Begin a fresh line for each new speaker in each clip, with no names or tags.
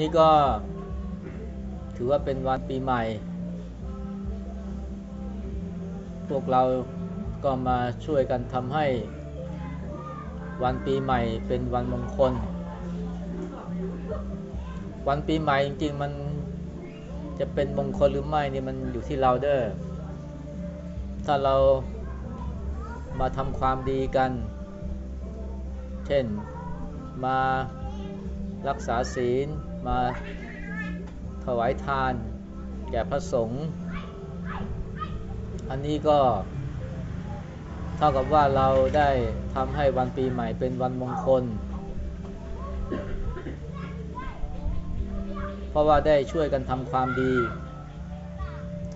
นี้ก็ถือว่าเป็นวันปีใหม่ พวกเราก็มาช่วยกันทำให้วันปีใหม่เป็นวันมงคล วันปีใหม่จริงๆมันจะเป็นมงคลหรือไม่นี่มันอยู่ที่เราเด้อ ถ้าเรามาทำความดีกัน เช่นมารักษาศีล มาถวายทาน แก่พระสงฆ์อันนี้ก็เท่ากับว่าเราได้ทำให้วันปีใหม่เป็นวันมงคล เพราะว่าได้ช่วยกันทำความดี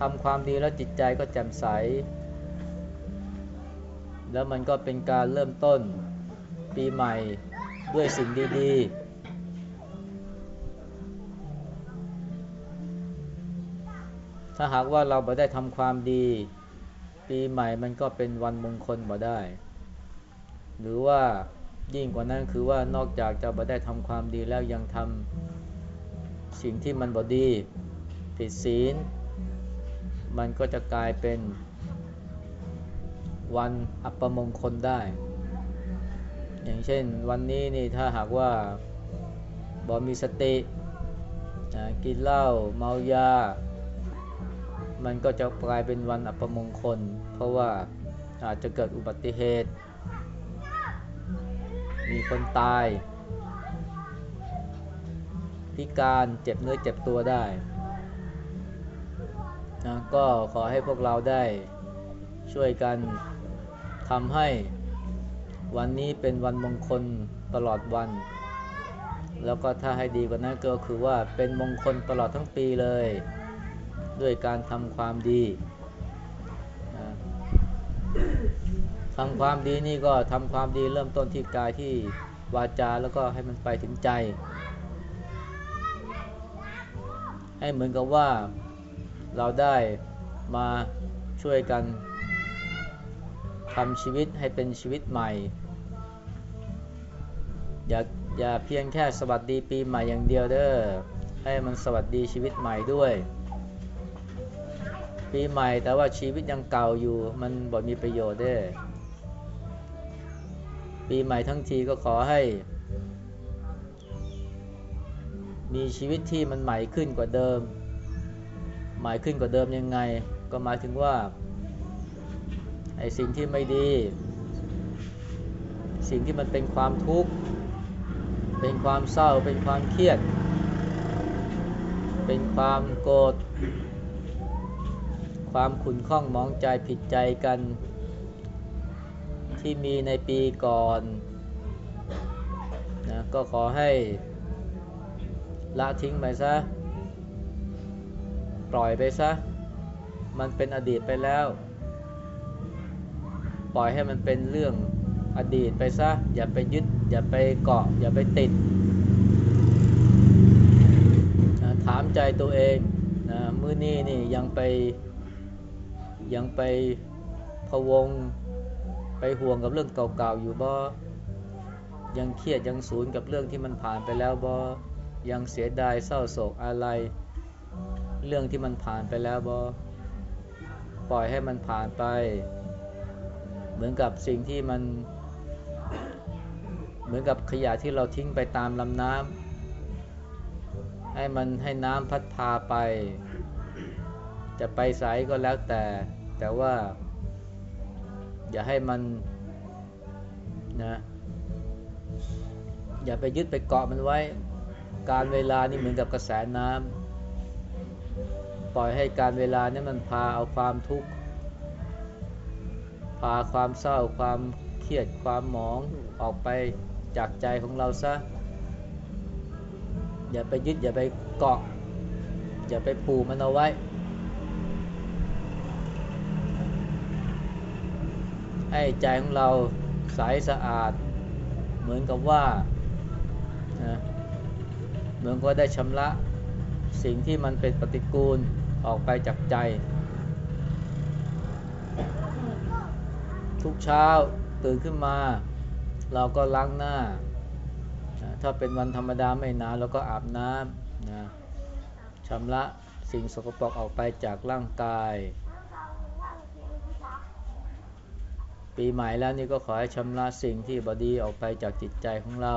ทำความดีแล้วจิตใจก็แจ่มใส แล้วมันก็เป็นการเริ่มต้นปีใหม่ด้วยสิ่งดี ๆ ถ้าหากว่าเราไม่ได้ทำความดี ปีใหม่มันก็เป็นวันมงคลบ่ได้ หรือว่ายิ่งกว่านั้นคือว่านอกจากจะบ่ได้ทำความดีแล้วยังทำสิ่งที่มันบ่ดี ผิดศีล มันก็จะกลายเป็นวันอัปมงคลได้ อย่างเช่นวันนี้นี่ถ้าหากว่าบอมีสติกินเหล้าเมายา มันก็จะกลายเป็นวันอัปมงคล เพราะว่าอาจจะเกิดอุบัติเหตุ มีคนตาย พิการเจ็บเนื้อเจ็บตัวได้นะก็ขอให้พวกเราได้ช่วยกันทำให้วันนี้เป็นวันมงคลตลอดวัน แล้วก็ถ้าให้ดีกว่านั้นก็คือว่าเป็นมงคลตลอดทั้งปีเลย ด้วยการทำความดีทำความดีนี่ก็ทำความดีเริ่มต้นที่กายที่วาจาแล้วก็ให้มันไปถึงใจ ให้เหมือนกับว่าเราได้มาช่วยกันทำชีวิตให้เป็นชีวิตใหม่ อย่าอย่าเพียงแค่สวัสดีปีใหม่อย่างเดียวเด้อให้มันสวัสดีชีวิตใหม่ด้วย ปีใหม่แต่ว่าชีวิตยังเก่าอยู่ มันบ่มีประโยชน์เด้ ปีใหม่ทั้งทีก็ขอให้ มีชีวิตที่มันใหม่ขึ้นกว่าเดิม ใหม่ขึ้นกว่าเดิมยังไง ก็หมายถึงว่าไอ้สิ่งที่ไม่ดี สิ่งที่มันเป็นความทุกข์ เป็นความเศร้า เป็นความเครียด เป็นความโกรธ ความขุ่นข้องมองใจผิดใจกัน ที่มีในปีก่อนนะก็ขอให้ละทิ้งไปซะ ปล่อยไปซะ มันเป็นอดีตไปแล้ว ปล่อยให้มันเป็นเรื่องอดีตไปซะ อย่าไปยึด อย่าไปเกาะ อย่าไปติดนะถามใจตัวเองนะมื้อนี้นี่ยังไป ยังไปพะวงไปห่วงกับเรื่องเก่าๆอยู่บ่ยังเครียดยังสูญกับเรื่องที่มันผ่านไปแล้วบ่ยังเสียดายเศร้าโศกอะไร เรื่องที่มันผ่านไปแล้วบ่ปล่อยให้มันผ่านไป เหมือนกับสิ่งที่มัน เหมือนกับขยะที่เราทิ้งไปตามลำน้ำให้มันให้น้ำพัดพาไป จะไปไสก็แล้วแต่ แต่ว่า อย่าให้มันนะอย่าไปยึดไปเกาะมันไว้ การเวลานี่เหมือนกับกระแสน้ำปล่อยให้การเวลานี่มันพาเอาความทุกข์ พาความเศร้าความเครียดความหมองออกไปจากใจของเราซะ อย่าไปยึดอย่าไปเกาะ อย่าไปปูมันเอาไว้ ให้ใจของเราใสสะอาด เหมือนกับว่าเหมือนก็ได้ชำระสิ่งที่มันเป็นปฏิกูลออกไปจากใจ ทุกเช้าตื่นขึ้นมา เราก็ล้างหน้า ถ้าเป็นวันธรรมดาไม่นานเราก็อาบน้นะชำระสิ่งสกปรกออกไปจากร่างกาย ปีใหม่แล้วนี่ก็ขอให้ชำระสิ่งที่บอดีออกไปจากจิตใจของเรา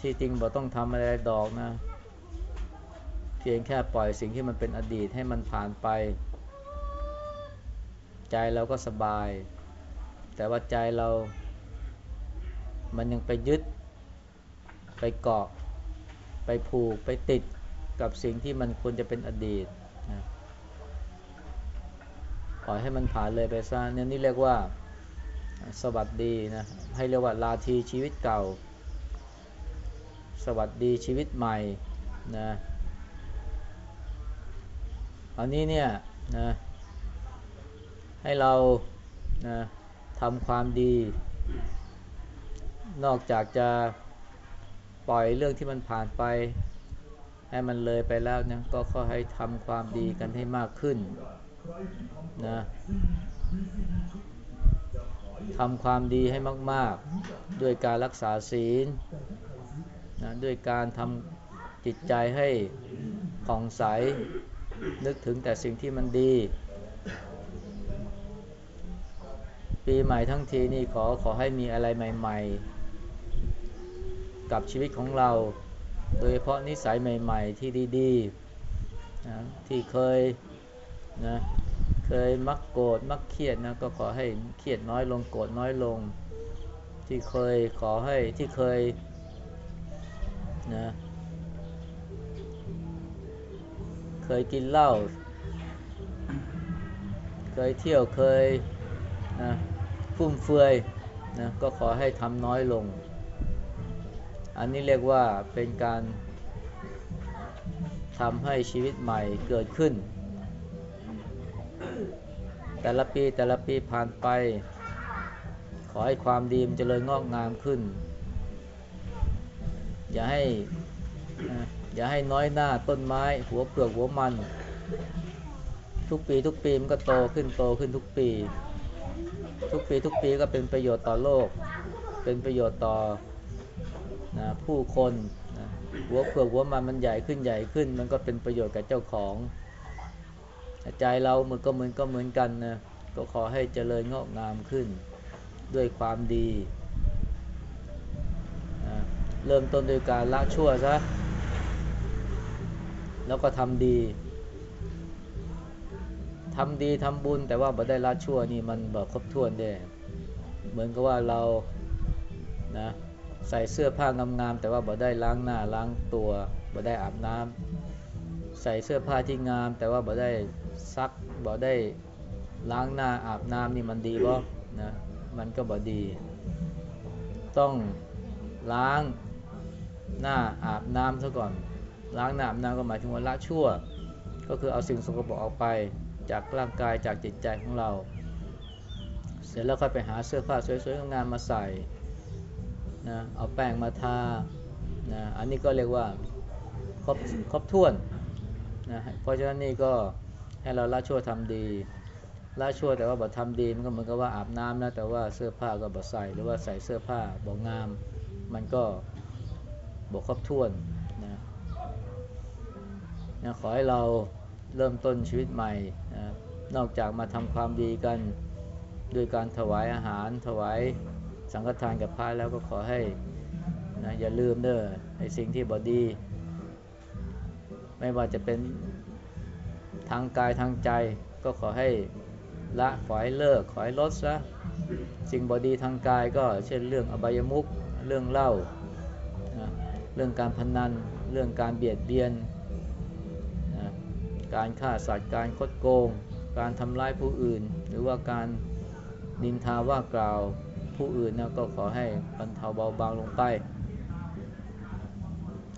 ที่จริงบ่ต้องทำอะไรดอกนะ เพียงแค่ปล่อยสิ่งที่มันเป็นอดีตให้มันผ่านไป ใจเราก็สบาย แต่ว่าใจเรา มันยังไปยึด ไปเกาะ ไปผูก ไปติดกับสิ่งที่มันควรจะเป็นอดีต ล่อยให้มันผ่านเลยไปซะเนี่ยนี่เรียกว่าสวัสดีนะให้เรียกว่าลาทีชีวิตเก่า สวัสดีชีวิตใหม่นะอันนี้เนี่ยนะให้เรานะทำความดี นอกจากจะปล่อยเรื่องที่มันผ่านไป ให้มันเลยไปแล้วนะก็ขอให้ทำความดีกันให้มากขึ้น นะทำความดีให้มาก ๆ ด้วยการรักษาศีลนะด้วยการทำจิตใจให้ผ่องใส นึกถึงแต่สิ่งที่มันดี ปีใหม่ทั้งทีนี่ขอขอให้มีอะไรใหม่ ๆ กับชีวิตของเรา โดยเฉพาะนิสัยใหม่ ๆ ที่ดีๆนะที่เคย นะเคยมักโกรธมักเครียดนะก็ขอให้เครียดน้อยลงโกรธน้อยลง ที่เคยขอให้ที่เคยนะเคยกินเหล้าเคยเที่ยวเคยนะฟุ่มเฟือยนะก็ขอให้ทำน้อยลง อันนี้เรียกว่าเป็นการทำให้ชีวิตใหม่เกิดขึ้น แต่ละปีแต่ละปีผ่านไป ขอให้ความดีมันจเจริญงอกงามขึ้น อย่าให้อย่าให้น้อยหน้าต้นไม้ หัวเปลือกหัวมัน ทุกปีทุกปีมันก็โตขึ้นโตขึ้นทุกปี ทุกปีทุกปีก็เป็นประโยชน์ต่อโลก เป็นประโยชน์ต่อนะผู้คนนะหัวเปลือกหัวมันมันใหญ่ขึ้นใหญ่ขึ้น มันก็เป็นประโยชน์กับเจ้าของ ใจเราเหมือนก็เหมือนก็เหมือนกันนะก็ขอให้เจริญงอกงามขึ้นด้วยความดีนะเริ่มต้นด้วยการละชั่วซะแล้วก็ทำดีทำดีทำบุญแต่ว่าบ่ได้ละชั่วนี่มันบบครบถ้วนได้เหมือนกับว่าเรานะใส่เสื้อผ้างามๆแต่ว่าบ่ได้ล้างหน้าล้างตัวบ่ได้อาบน้ำ ใส่เสื้อผ้าที่งาม แต่ว่าบ่ได้ซักบ่ได้ล้างหน้าอาบน้ำนี่มันดีบ่นะมันก็บ่ดี ต้องล้างหน้าอาบน้ำซะก่อน ล้างหน้าอาบน้ำก็หมายถึงว่าละชั่ว ก็คือเอาสิ่งสกปรกออกไปจากร่างกายจากจิตใจของเรา เสร็จแล้วค่อยไปหาเสื้อผ้าสวยๆงามมาใส่นะเอาแป้งมาทานะอันนี้ก็เรียกว่าครบครบถ้วน นะเพราะฉะนั้นนี่ก็ให้เราละชั่วทำดีละชั่วแต่ว่าบ่ทำดีมันก็เหมือนกับว่าอาบน้ำนะแต่ว่าเสื้อผ้าก็บ่ใส่หรือว่าใส่เสื้อผ้าบ่งาม มันก็บ่ครบถ้วนนะนะขอให้เราเริ่มต้นชีวิตใหม่นะนอกจากมาทำความดีกันด้วยการถวายอาหาร ถวายสังฆทานกับพระแล้วก็ขอให้นะอย่าลืมเด้อไอ้สิ่งที่บอดี ไม่ว่าจะเป็นทางกายทางใจก็ขอให้ละขอให้เลิกขอให้ลดซะสิ่งบอดีทางกายก็เช่นเรื่องอบายมุขเรื่องเล่า เรื่องการพนัน เรื่องการเบียดเบียน การฆ่าสัตว์การคดโกง การทำร้ายผู้อื่น หรือว่าการนินทาว่ากล่าวผู้อื่นนะก็ขอให้บรรเทาเบาบางลงไป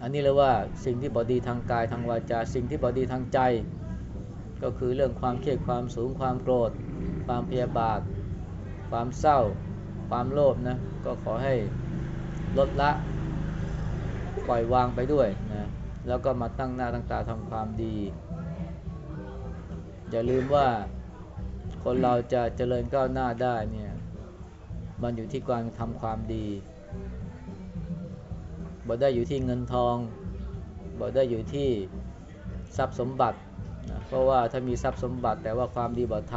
อันนี้เรียกว่าสิ่งที่บอดีทางกายทางวาจา สิ่งที่บอดีทางใจ ก็คือเรื่องความเครียดความสูงความโกรธ ความพยาบาท ความเศร้า ความโลภนะก็ขอให้ลดละปล่อยวางไปด้วยนะแล้วก็มาตั้งหน้าตั้งตาทำความดี อย่าลืมว่าคนเราจะเจริญก้าวหน้าได้เนี่ยมันอยู่ที่การทำความดี บ่ได้อยู่ที่เงินทองบอกได้อยู่ที่ทรัพย์สมบัตินะเพราะว่าถ้ามีทรัพย์สมบัติ แต่ว่าความดีบ่ท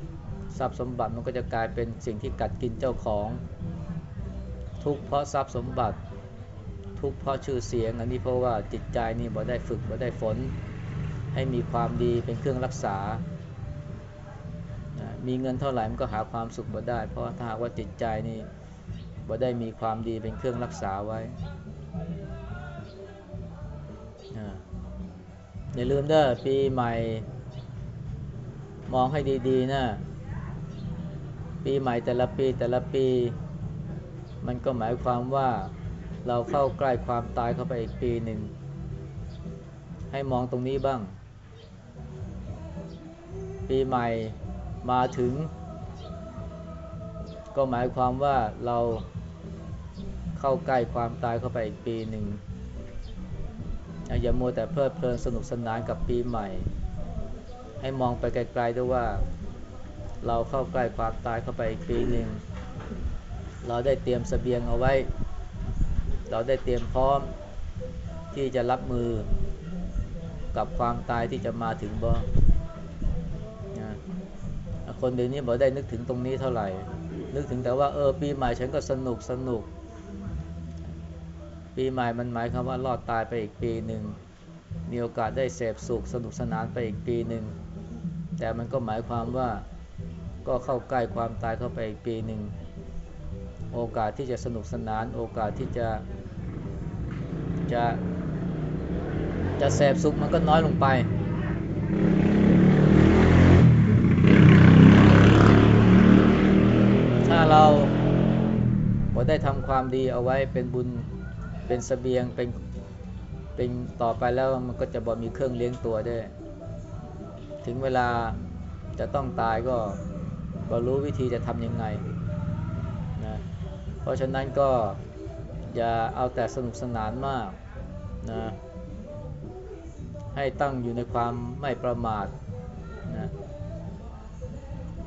ำทรัพย์สมบัติมันก็จะกลายเป็นสิ่งที่กัดกินเจ้าของ ทุกเพราะทรัพย์สมบัติ ทุกเพราะชื่อเสียงอันนี้เพราะว่าจิตใจนี่บ่ได้ฝึกบ่ได้ฝน ให้มีความดีเป็นเครื่องรักษามีเงินเท่าไหร่มันก็หาความสุขบ่ได้ เพราะถ้าหากว่าจิตใจนี่บ่ได้มีความดีเป็นเครื่องรักษาไว้ อย่าลืมเด้อปีใหม่ มองให้ดีๆนะ ปีใหม่แต่ละปีแต่ละปี มันก็หมายความว่าเราเข้าใกล้ความตายเข้าไปอีกปีหนึ่ง ให้มองตรงนี้บ้าง ปีใหม่มาถึง ก็หมายความว่าเราเข้าใกล้ความตายเข้าไปอีกปีหนึ่ง อย่ามัวแต่เพลิดเพลินสนุกสนานกับปีใหม่ ให้มองไปไกลๆด้วยว่า เราเข้าใกล้ความตายเข้าไปอีกปีหนึ่ง เราได้เตรียมสเสบียงเอาไว้ เราได้เตรียมพร้อมที่จะรับมือกับความตายที่จะมาถึงบ่คนเดี๋ยวนี้บอกได้นึกถึงตรงนี้เท่าไหร่ นึกถึงแต่ว่าเออปีใหม่ฉันก็สนุกสนุก ปีใหม่มันหมายความว่ารอดตายไปอีกปีหนึ่ง มีโอกาสได้เสพสุขสนุกสนานไปอีกปีหนึ่ง แต่มันก็หมายความว่าก็เข้าใกล้ความตายเข้าไปอีกปีหนึ่ง โอกาสที่จะสนุกสนาน โอกาสที่จะจะจะเสพสุขมันก็น้อยลงไป ถ้าเราพอได้ทำความดีเอาไว้เป็นบุญ เป็นสเสบียงเป็นเป็นต่อไปแล้วมันก็จะบอมีเครื่องเลี้ยงตัวได้ ถึงเวลาจะต้องตายก็บรู้วิธีจะทำยังไงนะเพราะฉะนั้นก็อย่าเอาแต่สนุกสนานมากนะให้ตั้งอยู่ในความไม่ประมาทนะ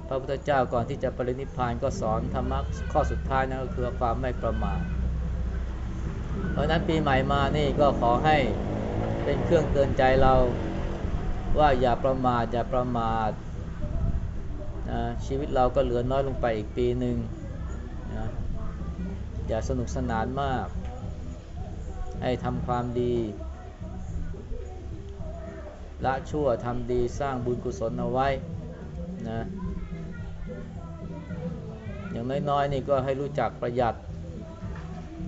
พระพุทธเจ้าก่อนที่จะปรินิพพานก็สอนธรรมะข้อสุดท้ายนั่นก็คือความไม่ประมาท ราะนั้นปีใหม่มานี่ก็ขอให้เป็นเครื่องเตือนใจเราว่าอย่าประมาทอย่าประมาทนะชีวิตเราก็เหลือน้อยลงไปอีกปีหนึ่งนะอย่าสนุกสนานมาก ให้ทำความดี ละชั่วทำดีสร้างบุญกุศลเอาไว้นะอย่างน้อยๆนี่ก็ให้รู้จักประหยัด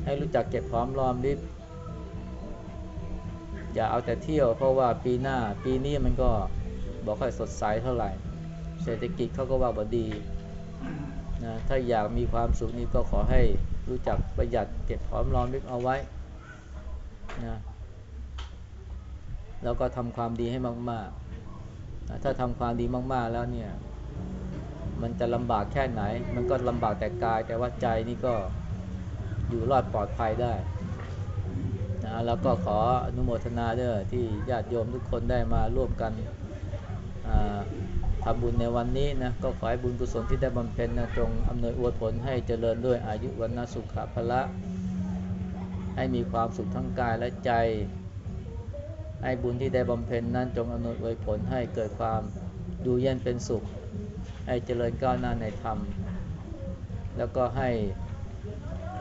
ให้รู้จักเก็บพร้อมรอมริบอย่าเอาแต่เที่ยวเพราะว่าปีหน้าปีนี้มันก็บอกค่อยสดใสเท่าไหร่ เศรษฐกิจเขาก็ว่าบดีนะถ้าอยากมีความสุขนี่ก็ขอให้รู้จักประหยัดเก็บพร้อมรอมริบเอาไว้นะแล้วก็ทำความดีให้มากๆถ้าทำความดีมากๆแล้วเนี่ย มันจะลำบากแค่ไหน มันก็ลำบากแต่กายแต่ว่าใจนี่ก็ อยู่รอดปลอดภัยได้นะแล้วก็ขออนุโมทนาเด้อที่ญาติโยมทุกคนได้มาร่วมกันทำบุญในวันนี้นะก็ขอให้บุญกุศลที่ได้บำเพ็ญนะจงอำนวยอวยผลให้เจริญด้วยอายุวันนสุขภละ ให้มีความสุขทั้งกายและใจ ให้บุญที่ได้บำเพ็ญนั้นจงอำนวยอวยผลให้เกิดความดูเย็นเป็นสุข ให้เจริญก้าวหน้าในธรรม แล้วก็ให้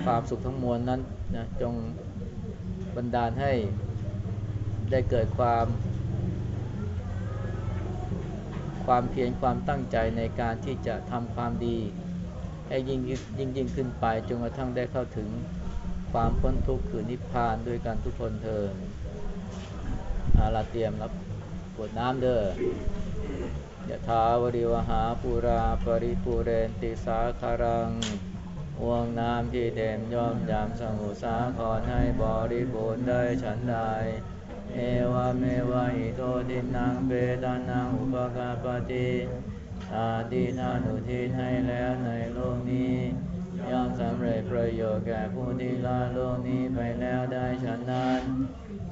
ความสุขทั้งมวลนั้นนะจงบันดาลให้ได้เกิดความ ความเพียรความตั้งใจในการที่จะทำความดี ให้ยิ่งยิ่งยิ่งขึ้นไปจนกระทั่งได้เข้าถึงความพ้นทุกข์คือนิพพานด้วยการทุกคนเทินอาลาเตรียมรับปวดน้ำเด้อยะถาวริวหาปุราปริปุเรนติสาคารัง วงน้ำที่เต็มย่อมยามสมุสาครให้บริบูรณ์ได้ฉันใด เอวเมวะอิโตทินังเปตานังอุปกาปติอาตินานุทินให้แล้วในโลกนี้ย่อมสำเร็จประโยชน์แก่ผู้ที่ละโลกนี้ไปแล้วได้ฉันนั้น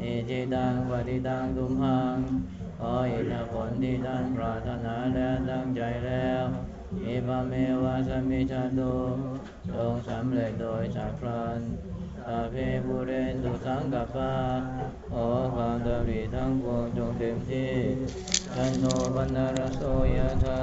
อิจิตังปฏิตังตุมหังขออิทธิผลที่ท่านปรารถนาและตั้งใจแล้ว อิมเมวะสมิจจโตจงสำเร็จโดยฉับพลันอาเพบุเรนตุสังกปปาขอความดำริทั้งปวงจงเต็มที่ฉันโนบรรณรสโสยธา